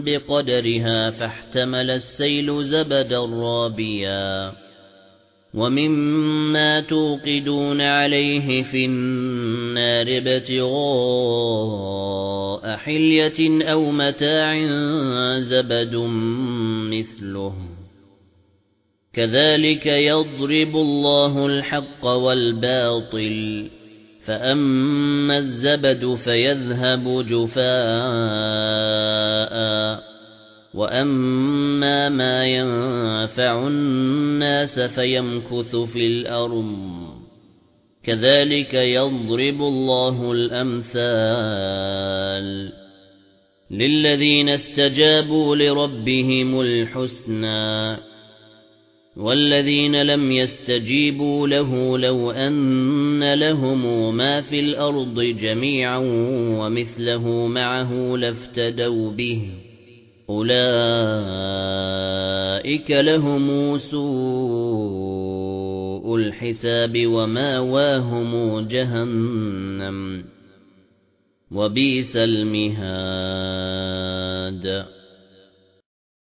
بِقَدَرِهَا فَاحْتَمَلَ السَّيْلُ زَبَدًا رَّابِيًا. وَمِمَّا تُوقِدُونَ عَلَيْهِ فِي النَّارِ ابْتِغَاءَ حِلْيَةٍ أَوْ مَتَاعٍ زَبَدٌ مِثْلُهُ. كَذَلِكَ يَضْرِبُ اللَّهُ الْحَقَّ وَالْبَاطِلَ فَأَمَّا الزَّبَدُ فَيَذْهَبُ جُفَاءً وَأَمَّا مَا يَنفَعُ النَّاسَ فَيَمْكُثُ فِي الْأَرْضِ كَذَلِكَ يَضْرِبُ اللَّهُ الْأَمْثَالَ لِلَّذِينَ اسْتَجَابُوا لِرَبِّهِمُ الْحُسْنَى وَالَّذِينَ لَمْ يَسْتَجِيبُوا لَهُ لَوْ أَنَّ لَهُم مَّا فِي الْأَرْضِ جَمِيعًا وَمِثْلَهُ مَعَهُ لَافْتَدَوْا بِهِ أُولَئِكَ لَهُمْ سُوءُ الْحِسَابِ وَمَأْوَاهُمْ جَهَنَّمُ وَبِئْسَ الْمِهَادُ